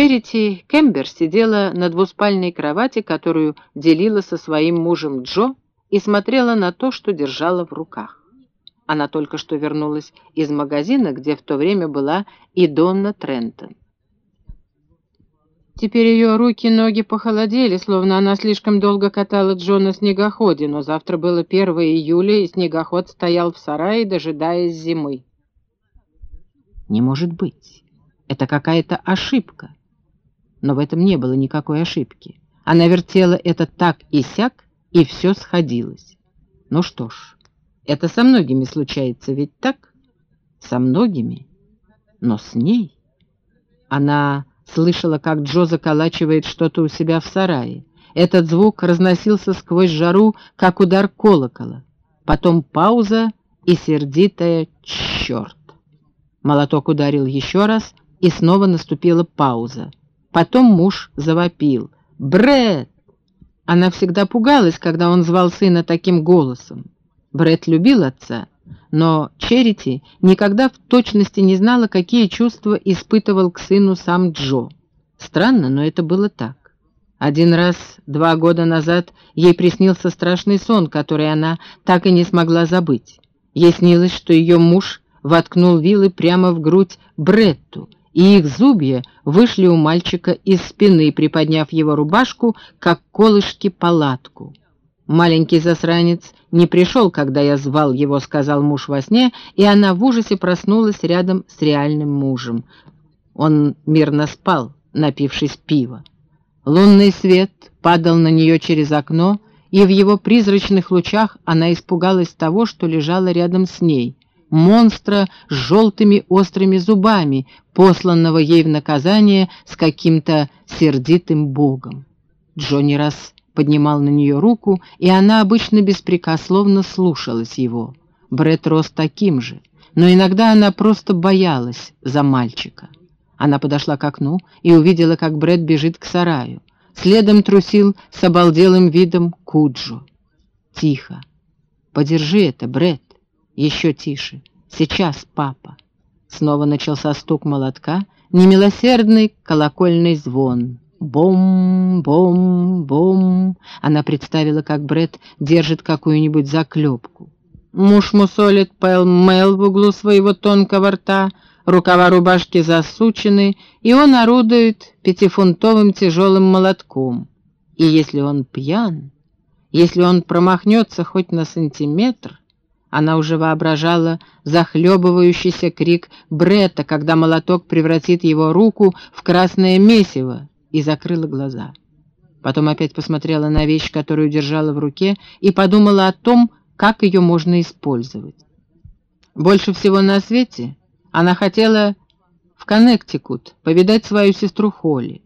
Черити Кембер сидела на двуспальной кровати, которую делила со своим мужем Джо, и смотрела на то, что держала в руках. Она только что вернулась из магазина, где в то время была и Донна Трентон. Теперь ее руки и ноги похолодели, словно она слишком долго катала Джо на снегоходе, но завтра было 1 июля, и снегоход стоял в сарае, дожидаясь зимы. Не может быть. Это какая-то ошибка но в этом не было никакой ошибки. Она вертела это так и сяк, и все сходилось. Ну что ж, это со многими случается, ведь так? Со многими. Но с ней... Она слышала, как Джо заколачивает что-то у себя в сарае. Этот звук разносился сквозь жару, как удар колокола. Потом пауза и сердитая «Черт!». Молоток ударил еще раз, и снова наступила пауза. Потом муж завопил. «Брэд!» Она всегда пугалась, когда он звал сына таким голосом. Брэд любил отца, но Черити никогда в точности не знала, какие чувства испытывал к сыну сам Джо. Странно, но это было так. Один раз, два года назад, ей приснился страшный сон, который она так и не смогла забыть. Ей снилось, что ее муж воткнул вилы прямо в грудь Бретту, и их зубья вышли у мальчика из спины, приподняв его рубашку, как колышки палатку. «Маленький засранец не пришел, когда я звал его», — сказал муж во сне, и она в ужасе проснулась рядом с реальным мужем. Он мирно спал, напившись пива. Лунный свет падал на нее через окно, и в его призрачных лучах она испугалась того, что лежало рядом с ней монстра с желтыми острыми зубами, посланного ей в наказание с каким-то сердитым богом. Джонни раз поднимал на нее руку, и она обычно беспрекословно слушалась его. Бред рос таким же, но иногда она просто боялась за мальчика. Она подошла к окну и увидела, как Бред бежит к сараю. Следом трусил с обалделым видом Куджо. «Тихо. Подержи это, Бред. Еще тише. Сейчас, папа. Снова начался стук молотка, немилосердный колокольный звон. Бом-бом-бом. Она представила, как Бред держит какую-нибудь заклепку. Муж мусолит пэл-мэл в углу своего тонкого рта, рукава рубашки засучены, и он орудует пятифунтовым тяжелым молотком. И если он пьян, если он промахнется хоть на сантиметр, она уже воображала захлебывающийся крик Бретта, когда молоток превратит его руку в красное месиво, и закрыла глаза. Потом опять посмотрела на вещь, которую держала в руке, и подумала о том, как ее можно использовать. Больше всего на свете она хотела в Коннектикут повидать свою сестру Холли.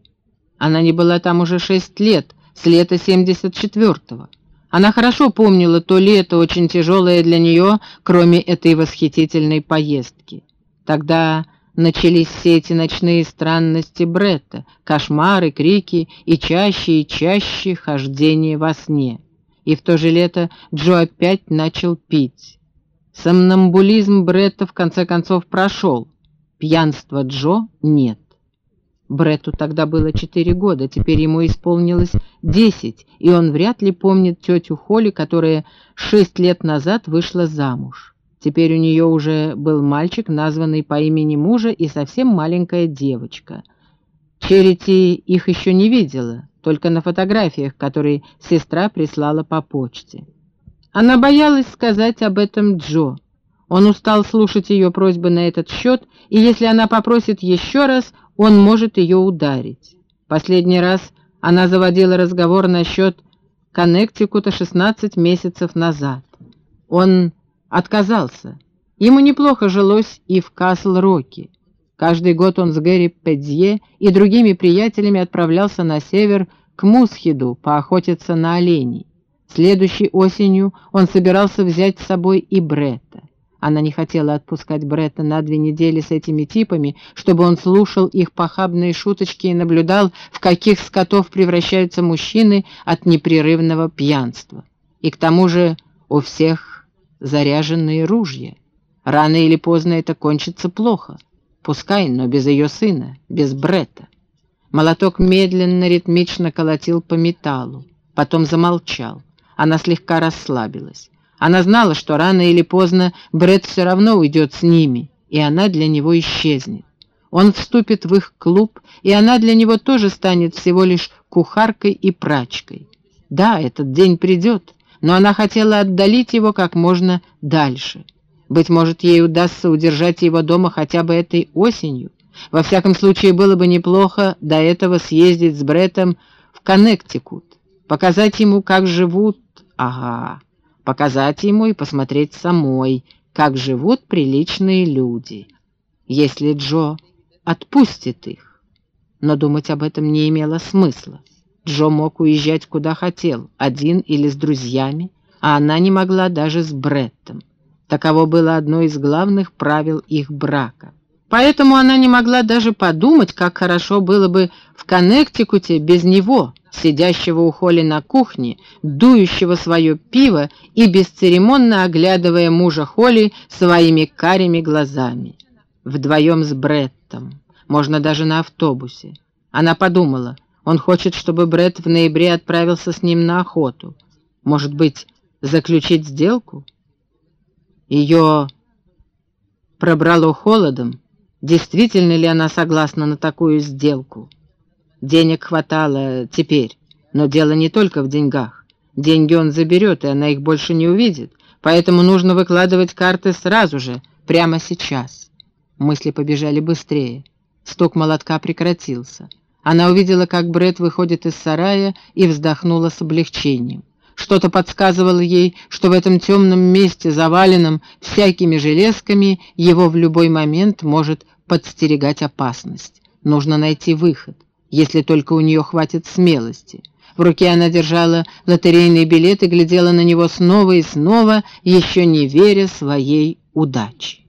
Она не была там уже шесть лет, с лета 74-го. Она хорошо помнила то лето, очень тяжелое для нее, кроме этой восхитительной поездки. Тогда начались все эти ночные странности Бретта, кошмары, крики и чаще и чаще хождение во сне. И в то же лето Джо опять начал пить. Сомнамбулизм Бретта в конце концов прошел. Пьянства Джо нет. Бретту тогда было четыре года, теперь ему исполнилось десять, и он вряд ли помнит тетю Холли, которая шесть лет назад вышла замуж. Теперь у нее уже был мальчик, названный по имени мужа, и совсем маленькая девочка. Черити их еще не видела, только на фотографиях, которые сестра прислала по почте. Она боялась сказать об этом Джо. Он устал слушать ее просьбы на этот счет, и если она попросит еще раз, он может ее ударить. Последний раз она заводила разговор насчет Коннектикута 16 месяцев назад. Он отказался. Ему неплохо жилось и в Касл-Роке. Каждый год он с Гэри Педзье и другими приятелями отправлялся на север к Мусхиду поохотиться на оленей. Следующей осенью он собирался взять с собой и Бретта. Она не хотела отпускать Бретта на две недели с этими типами, чтобы он слушал их похабные шуточки и наблюдал, в каких скотов превращаются мужчины от непрерывного пьянства. И к тому же у всех заряженные ружья. Рано или поздно это кончится плохо. Пускай, но без ее сына, без Бретта. Молоток медленно, ритмично колотил по металлу, потом замолчал. Она слегка расслабилась. Она знала, что рано или поздно Бред все равно уйдет с ними, и она для него исчезнет. Он вступит в их клуб, и она для него тоже станет всего лишь кухаркой и прачкой. Да, этот день придет, но она хотела отдалить его как можно дальше. Быть может, ей удастся удержать его дома хотя бы этой осенью. Во всяком случае, было бы неплохо до этого съездить с Бреттом в Коннектикут, показать ему, как живут... Ага, показать ему и посмотреть самой, как живут приличные люди. Если Джо отпустит их. Но думать об этом не имело смысла. Джо мог уезжать куда хотел, один или с друзьями, а она не могла даже с Бреттом. Таково было одно из главных правил их брака. Поэтому она не могла даже подумать, как хорошо было бы в Коннектикуте без него, сидящего у Холли на кухне, дующего свое пиво и бесцеремонно оглядывая мужа Холли своими карими глазами. Вдвоем с Бреттом, можно даже на автобусе. Она подумала, он хочет, чтобы Бретт в ноябре отправился с ним на охоту. Может быть, заключить сделку? Ее пробрало холодом. Действительно ли она согласна на такую сделку? Денег хватало теперь, но дело не только в деньгах. Деньги он заберет, и она их больше не увидит, поэтому нужно выкладывать карты сразу же, прямо сейчас. Мысли побежали быстрее. Стук молотка прекратился. Она увидела, как Бред выходит из сарая и вздохнула с облегчением. Что-то подсказывало ей, что в этом темном месте, заваленном всякими железками, его в любой момент может подстерегать опасность. Нужно найти выход, если только у нее хватит смелости. В руке она держала лотерейный билет и глядела на него снова и снова, еще не веря своей удаче.